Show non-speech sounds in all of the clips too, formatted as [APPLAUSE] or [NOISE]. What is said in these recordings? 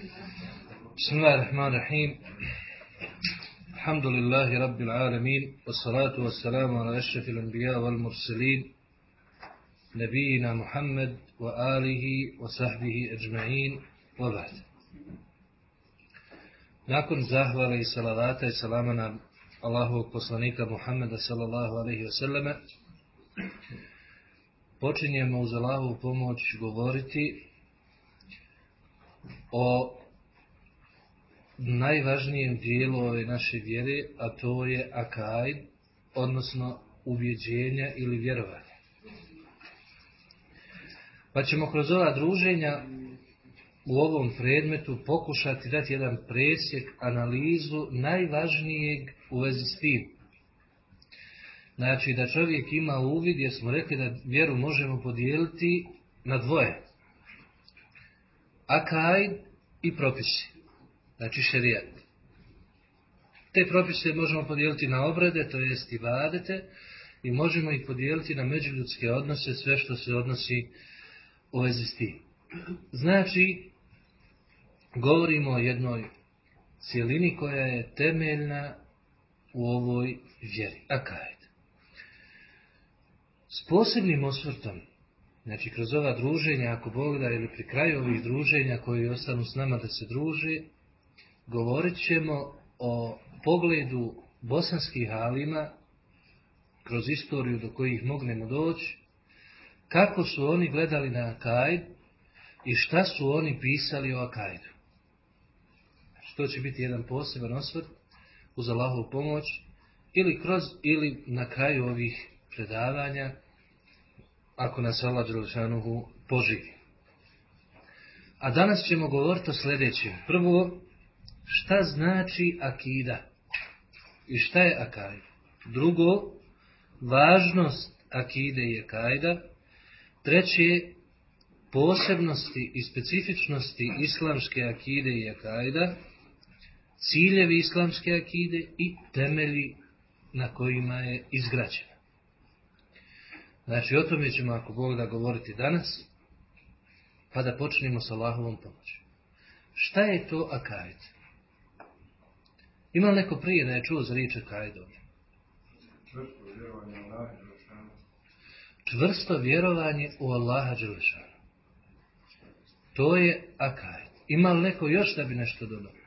بسم الله الرحمن الرحيم الحمد لله رب العالمين والصلاة والسلام على أشرف الأنبياء والمرسلين نبينا محمد وآله وصحبه أجمعين وبعد Nakon zahvala i salavata i salama na Allahovog poslanika Muhammeda sallallahu alaihi wasallam počinjemo uz Allahovu pomoć govoriti o najvažnijem dijelu ove naše vjere, a to je akajd, odnosno ubjeđenja ili vjerovanja. Pa ćemo kroz ova druženja u ovom predmetu pokušati dati jedan presjek, analizu najvažnijeg u vezi s tim. Znači da čovjek ima uvid, jer smo rekli da vjeru možemo podijeliti na dvoje. Akajd i propisi. Znači šerijat. Te propise možemo podijeliti na obrede, to jest i vadete, i možemo ih podijeliti na međuljudske odnose, sve što se odnosi u vezi s tim. Znači, govorimo o jednoj cijelini koja je temeljna u ovoj vjeri. Akajd. S posebnim osvrtom, znači kroz ova druženja, ako Bog da, ili pri kraju ovih druženja koji ostanu s nama da se druže, govorit ćemo o pogledu bosanskih halima kroz istoriju do kojih mognemo doći, kako su oni gledali na Akajd i šta su oni pisali o Akajdu. Što će biti jedan poseban osvrt uz Allahovu pomoć ili kroz ili na kraju ovih predavanja ako nas Allah Đelešanuhu poživi. A danas ćemo govoriti o sljedećem. Prvo, šta znači akida i šta je akajd. Drugo, važnost akide i akajda. Treće, posebnosti i specifičnosti islamske akide i akajda. Ciljevi islamske akide i temelji na kojima je izgrađena. Znači, o tome ćemo, ako Bog da, govoriti danas, pa da počnemo sa Allahovom pomoći. Šta je to akajd? Ima li neko prije da je čuo za riječ akajd ovdje? Čvrsto vjerovanje u Allaha Đelešanu. To je akajd. Ima li neko još da bi nešto dodao?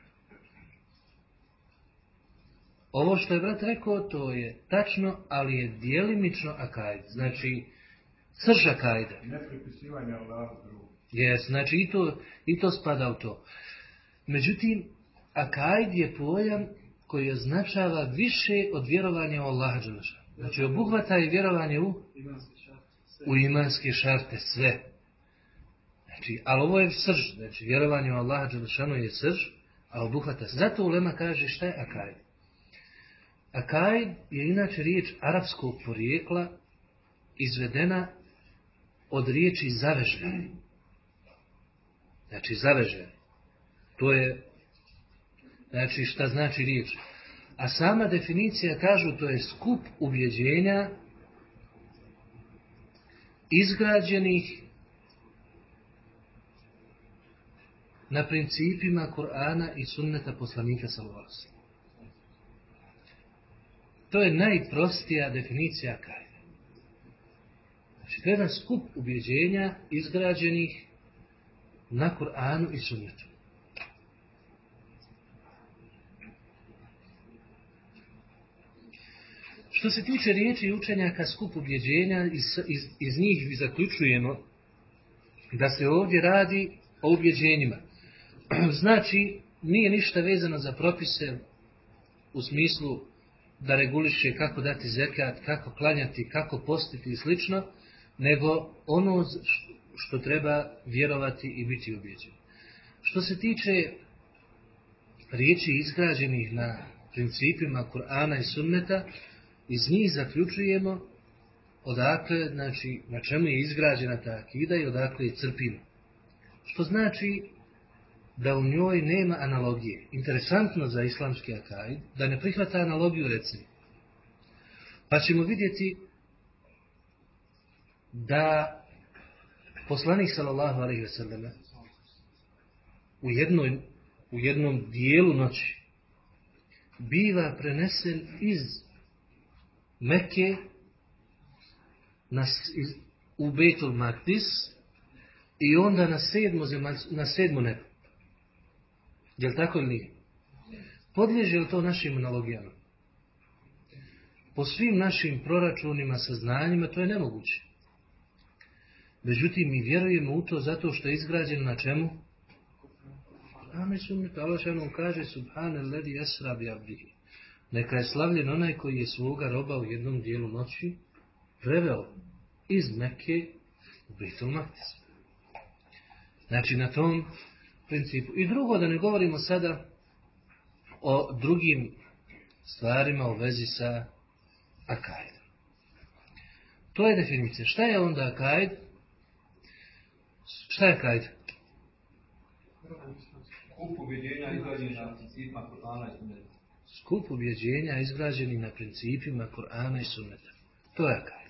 Ovo što je brat rekao, to je tačno, ali je dijelimično akajd. Znači, srž akajda. Ne pripisivanje Allahu drugu. Jes, znači i to, i to spada u to. Međutim, akajd je pojam koji označava više od vjerovanja u Allaha. Znači, obuhvata je vjerovanje u, u imanske šarte, sve. Znači, ali ovo je srž. Znači, vjerovanje u Allaha Đelešanu je srž, a obuhvata se. Zato Ulema kaže šta je akajd. Akajd je inače riječ arapskog porijekla izvedena od riječi zavežaj. Znači zavežaj. To je znači šta znači riječ. A sama definicija kažu to je skup ubjeđenja izgrađenih na principima Kur'ana i sunneta poslanika sallallahu to je najprostija definicija kajde. Znači, to je jedan skup ubjeđenja izgrađenih na Kur'anu i sunnetu. Što se tiče riječi učenjaka skup ubjeđenja, iz, iz, iz njih zaključujemo da se ovdje radi o ubjeđenjima. [CLEARS THROAT] Znači, nije ništa vezano za propise u smislu da reguliše kako dati zekat, kako klanjati, kako postiti i slično, nego ono što treba vjerovati i biti ubjeđen. Što se tiče riječi izgrađenih na principima Kur'ana i Sunneta, iz njih zaključujemo odakle, znači, na čemu je izgrađena ta akida i odakle je crpimo. Što znači da u njoj nema analogije. Interesantno za islamski akajd, da ne prihvata analogiju recimo. Pa ćemo vidjeti da poslanik sallallahu alaihi ve selleme u, jednoj, u jednom dijelu noći biva prenesen iz Mekke na, u Betul Maktis i onda na sedmo, na sedmo nebo. Je li tako ili nije? Podliježe li to našim analogijama? Po svim našim proračunima, saznanjima, to je nemoguće. Međutim, mi vjerujemo u to zato što je izgrađeno na čemu? Ame sunnet, Allah što kaže Subhane ledi esra bi abdihi. Neka je slavljen onaj koji je svoga roba u jednom dijelu noći preveo iz Mekke u Maktis. Znači na tom principu. I drugo, da ne govorimo sada o drugim stvarima u vezi sa akajdom. To je definicija. Šta je onda akajd? Šta je akajd? Skup ubjeđenja izgrađeni na principima Kur'ana i Sunneta. Skup ubjeđenja izgrađeni na principima Kur'ana i Sunneta. To je akajd.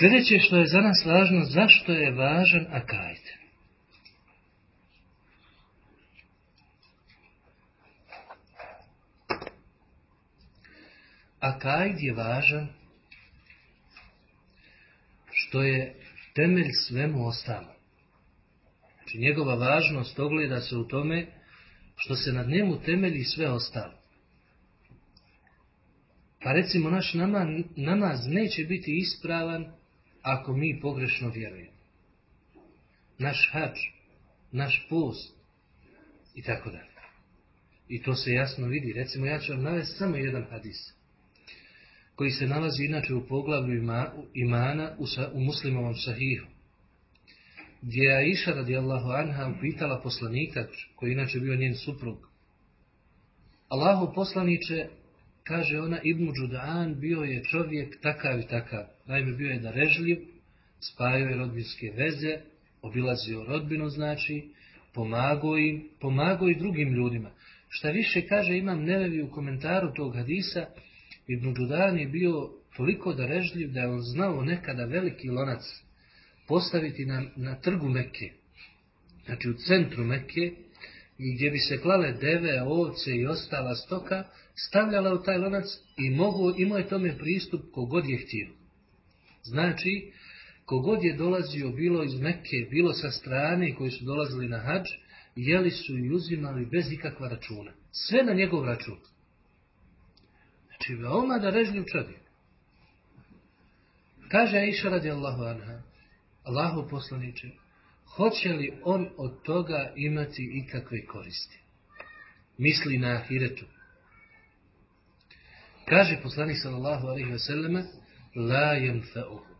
Sljedeće što je za nas važno, zašto je važan akajd? Akajd je važan što je temelj svemu ostalo. Znači njegova važnost ogleda se u tome što se nad njemu temelji sve ostalo. Pa recimo naš namaz neće biti ispravan ako mi pogrešno vjerujemo. Naš hač, naš post i tako dalje. I to se jasno vidi. Recimo ja ću vam navesti samo jedan hadis koji se nalazi inače u poglavlju imana u, u muslimovom sahihu. Gdje je Aisha radijallahu anha upitala poslanika, koji inače bio njen suprug. Allahu poslaniće, kaže ona, Ibnu Đudaan bio je čovjek takav i takav. Naime, bio je darežljiv, spajao je rodbinske veze, obilazio rodbinu, znači, pomagao im, pomagao i drugim ljudima. Šta više kaže, imam nevevi u komentaru tog hadisa, Ibn Đudan je bio toliko darežljiv da je on znao nekada veliki lonac postaviti na, na trgu Mekke, znači u centru Mekke, gdje bi se klale deve, ovce i ostala stoka, stavljala u taj lonac i mogu, imao je tome pristup kogod je htio. Znači, kogod je dolazio bilo iz Mekke, bilo sa strane koji su dolazili na hađ, jeli su i uzimali bez ikakva računa. Sve na njegov račun. Znači, veoma da režljiv čovjek. Kaže Aisha radijallahu anha, Allahu poslaniče, hoće li on od toga imati ikakve koristi? Misli na ahiretu. Kaže poslanik sallallahu alaihi selleme, la yanfa'uhu.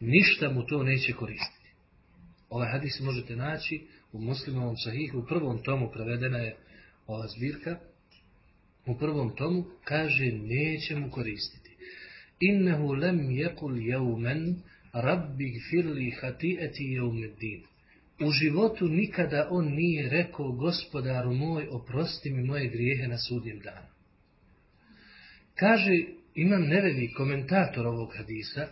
Ništa mu to neće koristiti. Ovaj hadis možete naći u muslimovom sahihu, u prvom tomu prevedena je ova zbirka, u prvom tomu kaže neće mu koristiti. Innehu lem jekul jeumen rabbi gfirli hatieti jeumeddin. U životu nikada on nije rekao gospodaru moj oprosti mi moje grijehe na sudnjem danu. Kaže, imam nevevi komentator ovog hadisa,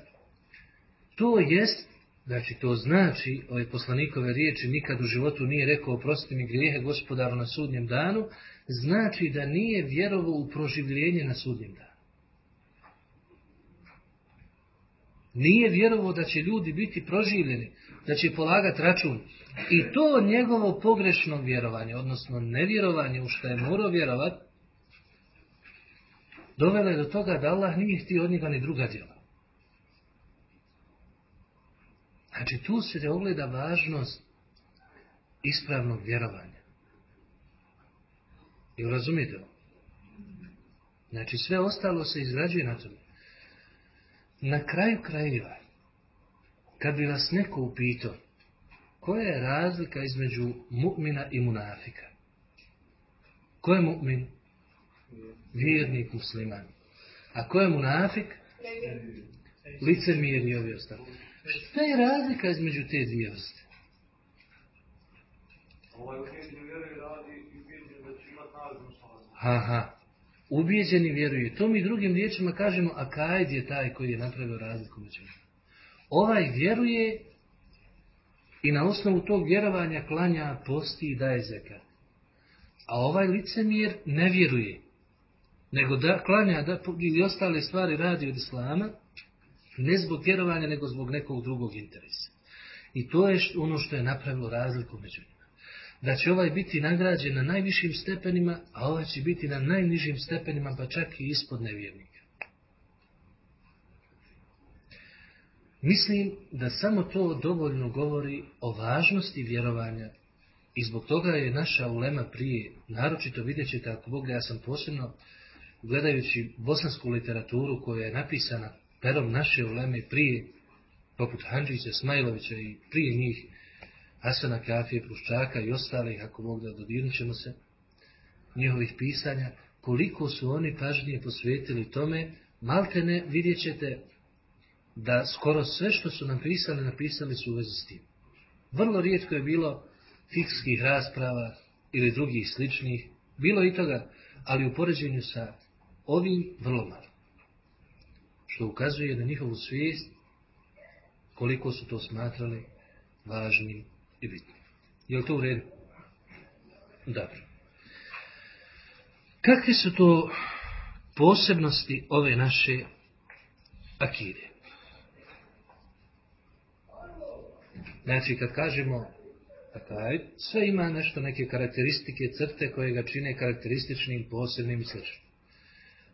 to jest, znači to znači, ove poslanikove riječi nikad u životu nije rekao oprosti mi grijehe gospodaru na sudnjem danu, znači da nije vjerovao u proživljenje na sudnjem danu. Nije vjerovao da će ljudi biti proživljeni, da će polagati račun. I to njegovo pogrešno vjerovanje, odnosno nevjerovanje u što je morao vjerovat, dovelo je do toga da Allah nije htio od njega ni druga djela. Znači tu se ogleda važnost ispravnog vjerovanja. I razumijete Znači sve ostalo se izrađuje na tome. Na kraju krajeva, kad bi vas neko upitao, koja je razlika između mu'mina i munafika? Ko je mu'min? Vjernik musliman. A ko je munafik? Licemir i ovi ostali. Šta je razlika između te dvije vrste? Ovaj Aha. Ubijeđeni vjeruje. To mi drugim riječima kažemo, a kajd je taj koji je napravio razliku među. Ovaj vjeruje I na osnovu tog vjerovanja klanja, posti i daje zekat. A ovaj licemir ne vjeruje. Nego da klanja da, ili ostale stvari radi od islama, ne zbog vjerovanja, nego zbog nekog drugog interesa. I to je ono što je napravilo razliku među njima. Da će ovaj biti nagrađen na najvišim stepenima, a ovaj će biti na najnižim stepenima, pa čak i ispod nevjernika. Mislim da samo to dovoljno govori o važnosti vjerovanja i zbog toga je naša ulema prije, naročito vidjet ćete ako Bog ja sam posebno gledajući bosansku literaturu koja je napisana perom naše uleme prije, poput Hanđića, Smajlovića i prije njih Hasana Kafije, Pruščaka i ostalih, ako Bog da dodirnut ćemo se, njihovih pisanja, koliko su oni pažnije posvetili tome, malte ne vidjet ćete da skoro sve što su napisali, napisali su u vezi s tim. Vrlo rijetko je bilo fikskih rasprava ili drugih sličnih, bilo i toga, ali u poređenju sa ovim vrlo malo. Što ukazuje na njihovu svijest koliko su to smatrali važnim i bitnim. Je li to u redu? Dobro. Kakve su to posebnosti ove naše akide? Znači, kad kažemo taj, sve ima nešto, neke karakteristike, crte koje ga čine karakterističnim, posebnim i sl.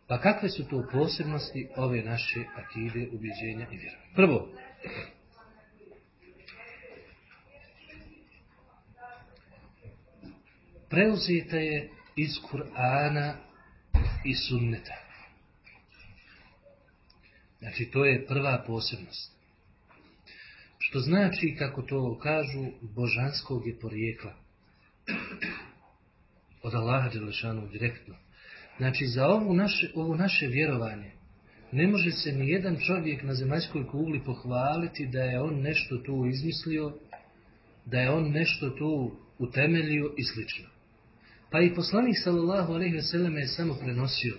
Pa kakve su to posebnosti ove naše akide, ubjeđenja i vjerovanja? Prvo, preuzeta je iz Kur'ana i sunneta. Znači, to je prva posebnost. Što znači, kako to kažu, božanskog je porijekla. Od Allaha Đelešanu direktno. Znači, za ovu naše, ovo naše vjerovanje ne može se ni jedan čovjek na zemaljskoj kugli pohvaliti da je on nešto tu izmislio, da je on nešto tu utemeljio i slično. Pa i poslanik sallallahu alejhi ve je samo prenosio.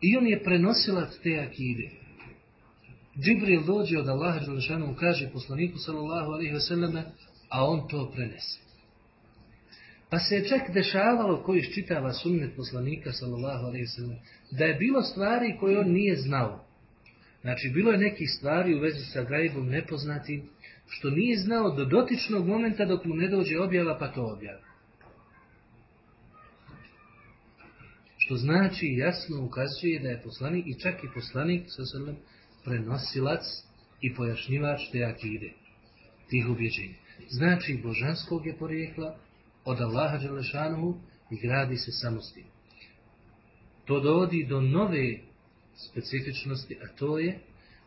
I on je prenosilac te akide. Džibril dođe od Allaha Đelešanu kaže poslaniku sallallahu alaihi wasallam, a on to prenese. Pa se je čak dešavalo koji iščitava sunnet poslanika sallallahu alaihi wasallam, da je bilo stvari koje on nije znao. Znači, bilo je nekih stvari u vezi sa gajbom nepoznatim, što nije znao do dotičnog momenta dok mu ne dođe objava, pa to objava. Što znači jasno ukazuje da je poslanik i čak i poslanik sallallahu prenosilac i pojašnjivač te akide, tih ubjeđenja. Znači, božanskog je porijekla od Allaha Đelešanohu i gradi se samostim. To dovodi do nove specifičnosti, a to je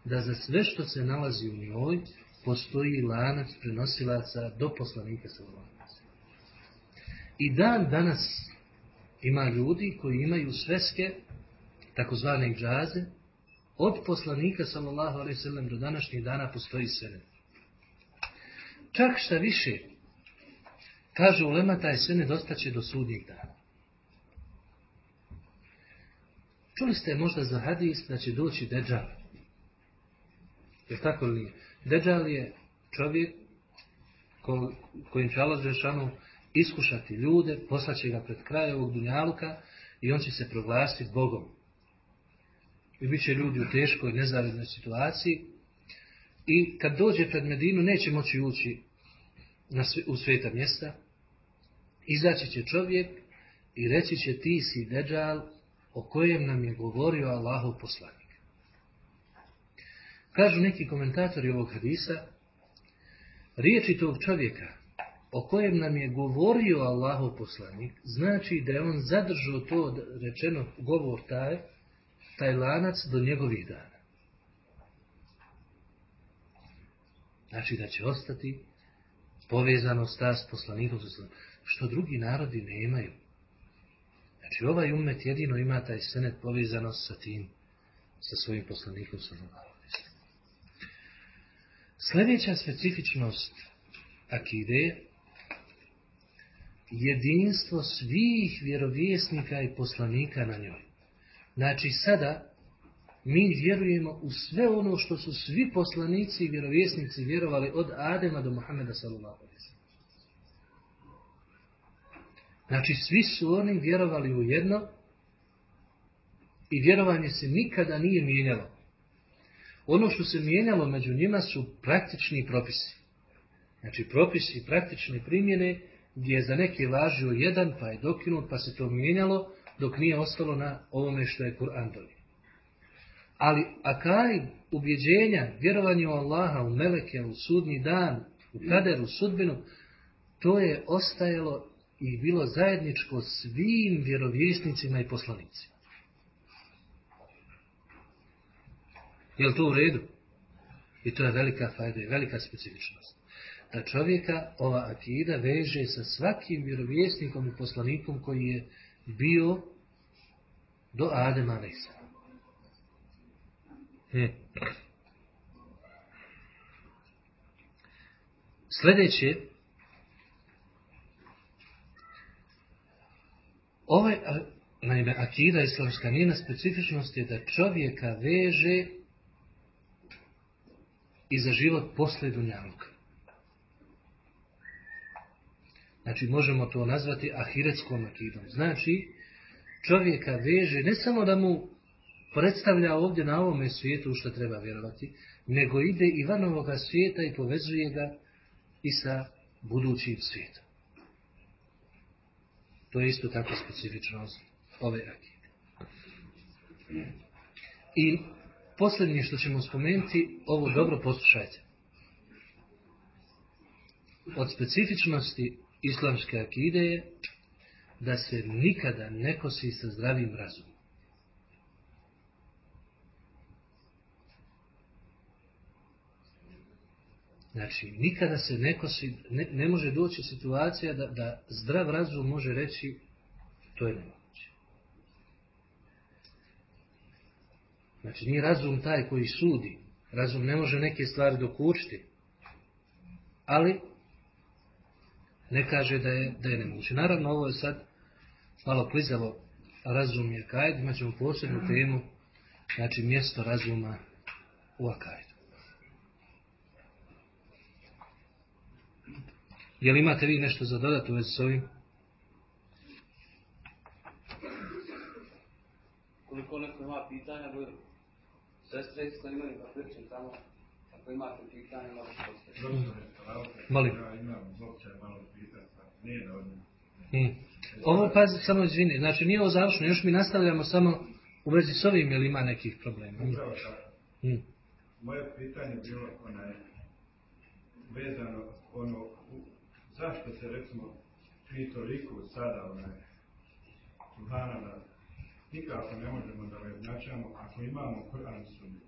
da za sve što se nalazi u njoj postoji lanac prenosilaca do poslanika sallallahu I dan danas ima ljudi koji imaju sveske, takozvane džaze, od poslanika sallallahu alejhi ve do današnjih dana postoji senet. Čak šta više, kaže ulema taj senet dostaće do sudnjeg dana. Čuli ste možda za hadis da će doći Deđal. Je tako li nije? Deđal je čovjek ko, kojim će Allah Žešanu iskušati ljude, poslaće ga pred kraj ovog dunjaluka i on će se proglasiti Bogom i bit će ljudi u teškoj, nezavidnoj situaciji. I kad dođe pred Medinu, neće moći ući na, u sveta mjesta. Izaći će čovjek i reći će ti si deđal o kojem nam je govorio Allahov poslanik. Kažu neki komentatori ovog hadisa, riječi tog čovjeka o kojem nam je govorio Allahov poslanik, znači da je on zadržao to rečeno govor taj, taj lanac do njegovih dana. Znači da će ostati povezano sta s poslanikom, što drugi narodi ne imaju. Znači ovaj umet jedino ima taj senet povezano sa tim, sa svojim poslanikom sallallahu Sljedeća specifičnost akide jedinstvo svih vjerovjesnika i poslanika na njoj. Znači sada mi vjerujemo u sve ono što su svi poslanici i vjerovjesnici vjerovali od Adema do Muhammeda sallallahu wasallam. Znači, svi su oni vjerovali u jedno i vjerovanje se nikada nije mijenjalo. Ono što se mijenjalo među njima su praktični propisi. Znači, propisi praktične primjene gdje je za neke važio jedan, pa je dokinut, pa se to mijenjalo, dok nije ostalo na ovome što je Kur'an donio. Ali akaj ubjeđenja, vjerovanje u Allaha, u Meleke, u sudnji dan, u kader, u sudbinu, to je ostajalo i bilo zajedničko svim vjerovjesnicima i poslanicima. Je to u redu? I to je velika fajda i velika specifičnost. Da čovjeka ova akida veže sa svakim vjerovjesnikom i poslanikom koji je bio do Adema Alisa. Hmm. Sljedeće, ovaj, naime, akida islamska njena specifičnost je da čovjeka veže i za život posle Dunjaluka. Znači, možemo to nazvati ahiretskom akidom. Znači, čovjeka veže ne samo da mu predstavlja ovdje na ovome svijetu što treba vjerovati, nego ide i van ovoga svijeta i povezuje ga i sa budućim svijetom. To je isto tako specifičnost ove akide. I posljednje što ćemo spomenuti, ovo dobro poslušajte. Od specifičnosti islamske akide je da se nikada ne kosi sa zdravim razumom. Znači, nikada se ne kosi, ne, ne može doći situacija da, da zdrav razum može reći to je nemoguće. Znači, nije razum taj koji sudi. Razum ne može neke stvari dokučiti. Ali, ne kaže da je, da je nemoguće. Naravno, ovo je sad malo klizavo razum je akajd, imat ćemo posebnu temu, znači mjesto razuma u akajdu. Jel imate vi nešto za dodati u vezi s ovim? Koliko neko ima pitanja, bude sestre isto imaju da pričam tamo. Ako imate pitanja, možete postaviti. Molim. Ja imam zopće malo pitati, pa nije da odmah. Hmm. Ovo, pazi, samo izvini, znači nije ovo završeno, još mi nastavljamo samo u vezi s ovim, jel ima nekih problema? Upravo tako. Hmm. Moje pitanje bilo onaj, vezano ono, u- zašto se recimo mi toliko sada onaj, Subhanallah, nikako ne možemo da ujednačamo ako imamo Kur'an i Sunnet.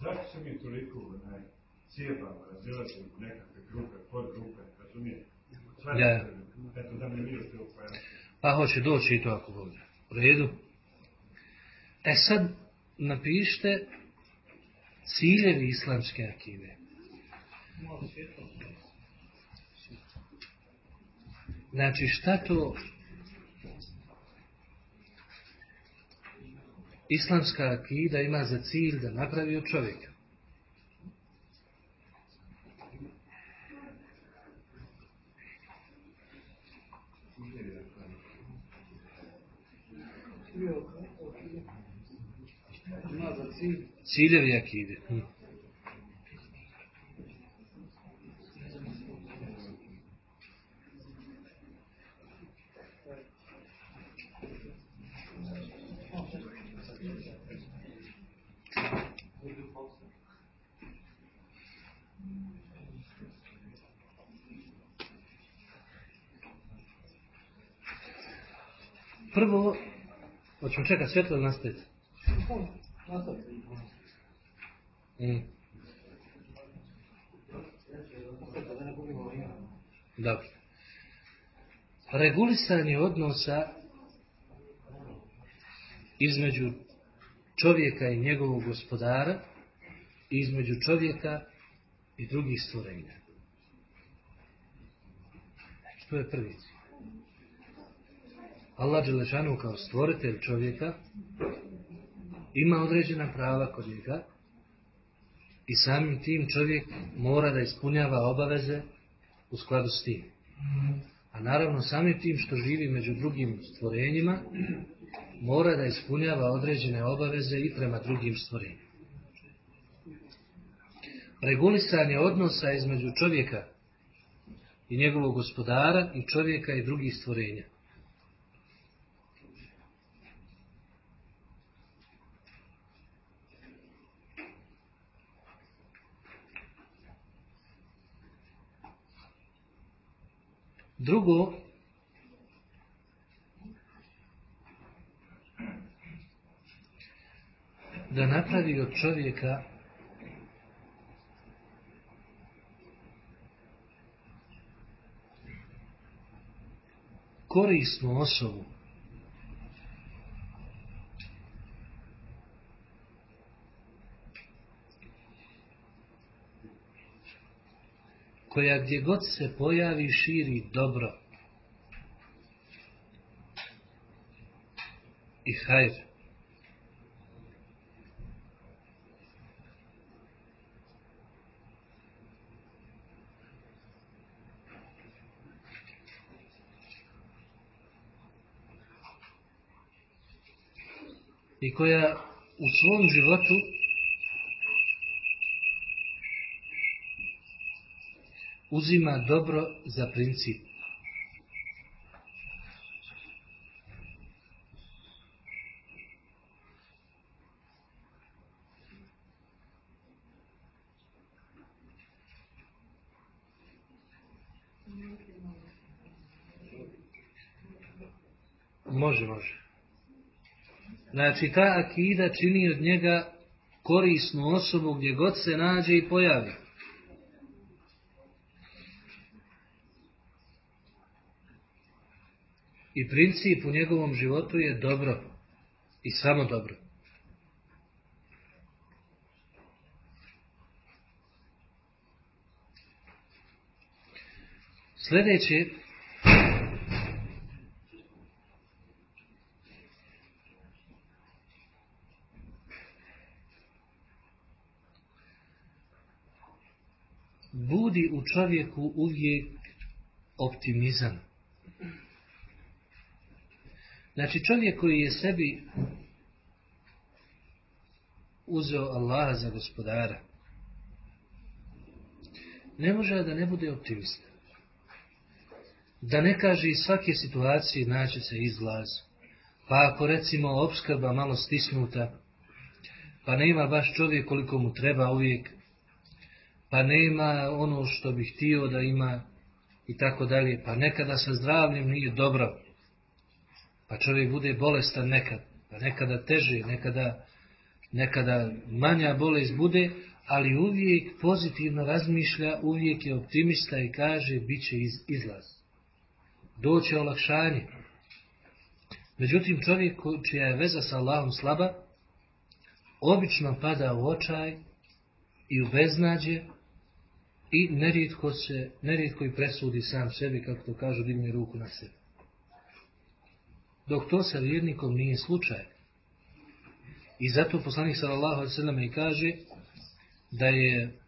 Zašto se mi toliko onaj, cijepamo, razilazimo u nekakve grupe, podgrupe, razumijete? Ja. Eto da mi vi to pojasnite. Pa hoće doći i to ako bude. U redu. E sad, napišite ciljevi islamske akide. Znači, šta to islamska akida ima za cilj da napravi od čovjeka? Ciljevi akide. Hm. Prvo, hoćemo čekati svjetlo ili nastaviti? Mm. Dobro. Regulisanje odnosa između čovjeka i njegovog gospodara i između čovjeka i drugih stvorenja. Znači, to je prvi cilj. Allah Đelešanu kao stvoritelj čovjeka ima određena prava kod njega i samim tim čovjek mora da ispunjava obaveze u skladu s tim. A naravno samim tim što živi među drugim stvorenjima, mora da ispunjava određene obaveze i prema drugim stvorenjima. Regulisanje odnosa između čovjeka i njegovog gospodara i čovjeka i drugih stvorenja. Drugo, da napravi od čovjeka korisnu osobu koja gdje god se pojavi širi dobro i hajr. I koja u svom životu uzima dobro za princip. Može, može. Znači, ta akida čini od njega korisnu osobu gdje god se nađe i pojavi. I princip u njegovom životu je dobro i samo dobro. Sljedeće budi u čovjeku uvijek optimizam. Znači čovjek koji je sebi uzeo Allaha za gospodara, ne može da ne bude optimista. Da ne kaže iz svake situacije naći se izlaz. Pa ako recimo opskrba malo stisnuta, pa nema baš čovjek koliko mu treba uvijek, pa nema ono što bi htio da ima i tako dalje, pa nekada sa zdravljem nije dobro. Pa čovjek bude bolestan nekad, pa nekada teže, nekada, nekada manja bolest bude, ali uvijek pozitivno razmišlja, uvijek je optimista i kaže bit će iz, izlaz. Doće olakšanje. Međutim, čovjek čija je veza sa Allahom slaba, obično pada u očaj i u beznađe i nerijetko se, nerijetko i presudi sam sebi, kako to kažu, digne ruku na sebe dok to sa vjernikom nije slučaj. I zato poslanik sallallahu alejhi i kaže da je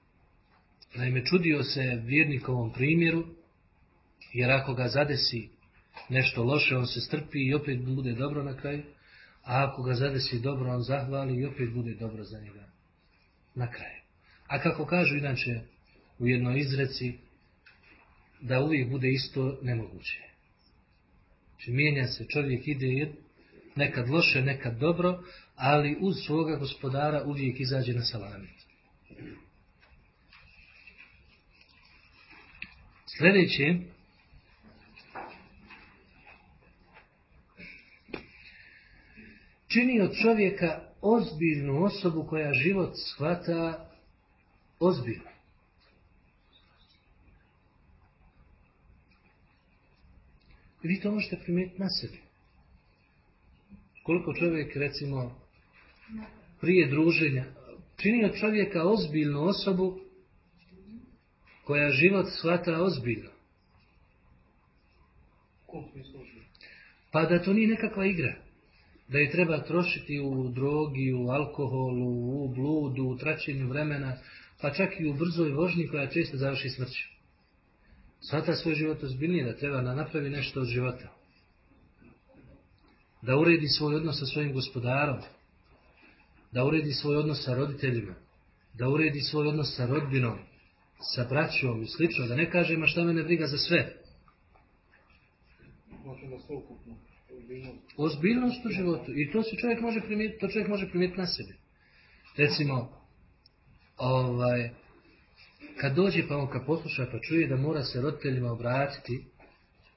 naime čudio se vjernikovom primjeru jer ako ga zadesi nešto loše on se strpi i opet bude dobro na kraju a ako ga zadesi dobro on zahvali i opet bude dobro za njega na kraju. A kako kažu inače u jednoj izreci da uvijek bude isto nemoguće. Znači mijenja se, čovjek ide nekad loše, nekad dobro, ali uz svoga gospodara uvijek izađe na salamit. Sljedeće, čini od čovjeka ozbiljnu osobu koja život shvata ozbiljno. Vi to možete primijetiti na sebi. Koliko čovjek, recimo, prije druženja, čini čovjeka ozbiljnu osobu koja život shvata ozbiljno. Pa da to nije nekakva igra. da je treba trošiti u drogi, u alkoholu, u bludu, u traćenju vremena, pa čak i u brzoj vožnji koja često završi smrću. Svata svoj život ozbiljnije, da treba da napravi nešto od života. Da uredi svoj odnos sa svojim gospodarom, da uredi svoj odnos sa roditeljima, da uredi svoj odnos sa rodbinom, sa braćom i slično, da ne kaže ma šta mene briga za sve. Ozbiljnost u životu. I to se čovjek može primijetiti, to čovjek može primijetiti na sebi. Recimo, ovaj, kad dođe pa on kad posluša pa čuje da mora se roditeljima obratiti,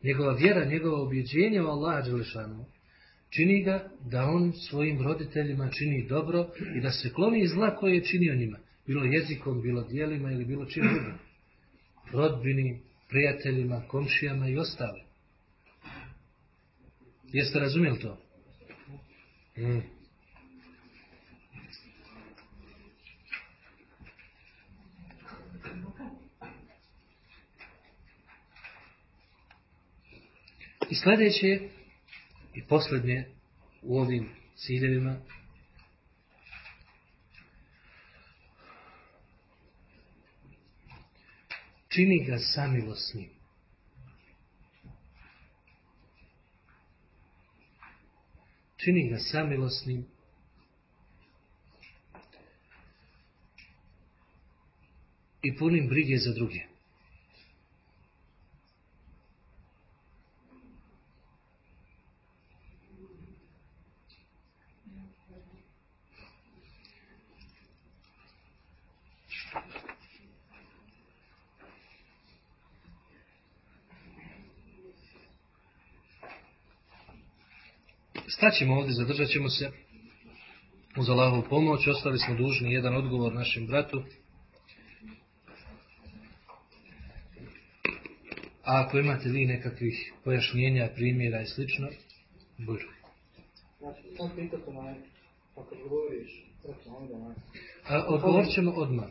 njegova vjera, njegova objeđenje u Allaha Đelešanu, čini ga da on svojim roditeljima čini dobro i da se kloni zla koje je činio njima. Bilo jezikom, bilo dijelima ili bilo čim drugim. Rodbini, prijateljima, komšijama i ostali. Jeste razumjeli to? Mm. I sljedeće i posljednje u ovim ciljevima čini ga samilosnim. Čini ga samilosnim i punim brige za druge. Staćemo ovdje, zadržat ćemo se uz Allahovu pomoć. Ostali smo dužni jedan odgovor našem bratu. A ako imate vi nekakvih pojašnjenja, primjera i slično, budu. Znači, pa govoriš, odgovorit ćemo odmah.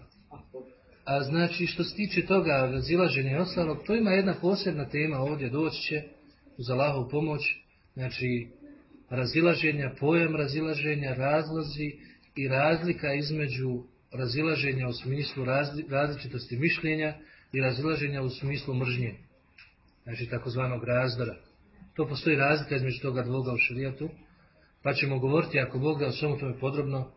A znači, što se tiče toga razilaženja i ostalog, to ima jedna posebna tema ovdje, doći će uz Allahovu pomoć, znači, razilaženja, pojam razilaženja, razlozi i razlika između razilaženja u smislu različitosti mišljenja i razilaženja u smislu mržnje. Znači takozvanog razdora. To postoji razlika između toga dvoga u šarijatu, pa ćemo govoriti ako Bog da o svemu tome podrobno,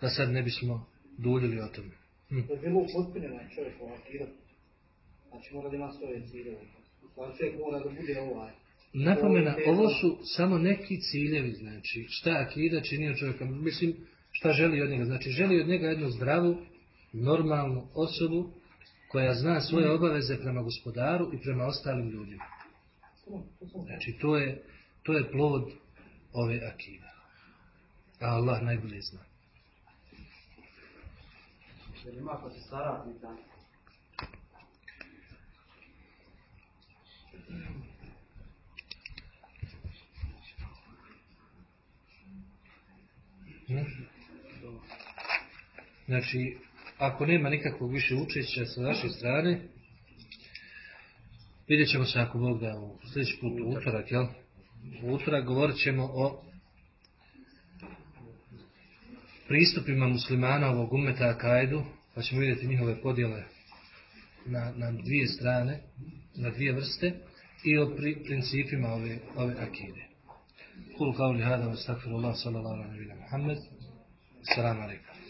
da sad ne bismo duljili o tome. Hm. To je bilo upotpunjeno čovjek u Znači mora da ima svoje ciljeve. Čovjek mora da bude ovaj Napomena, ovo su samo neki ciljevi, znači šta akida čini od čovjeka, mislim šta želi od njega, znači želi od njega jednu zdravu, normalnu osobu koja zna svoje obaveze prema gospodaru i prema ostalim ljudima. Znači to je, to je plod ove akide. A Allah najbolje zna. Jer ima ko se stara Znači, ako nema nikakvog više učešća sa naše strane, vidjet ćemo se ako Bog da u sljedeći put u utorak, jel? U utorak govorit ćemo o pristupima muslimana ovog umeta Akajdu, pa ćemo vidjeti njihove podjele na, na dvije strane, na dvije vrste i o principima ove, ove akide. قول قولي هذا واستغفر الله صلى الله عليه وسلم محمد. السلام عليكم.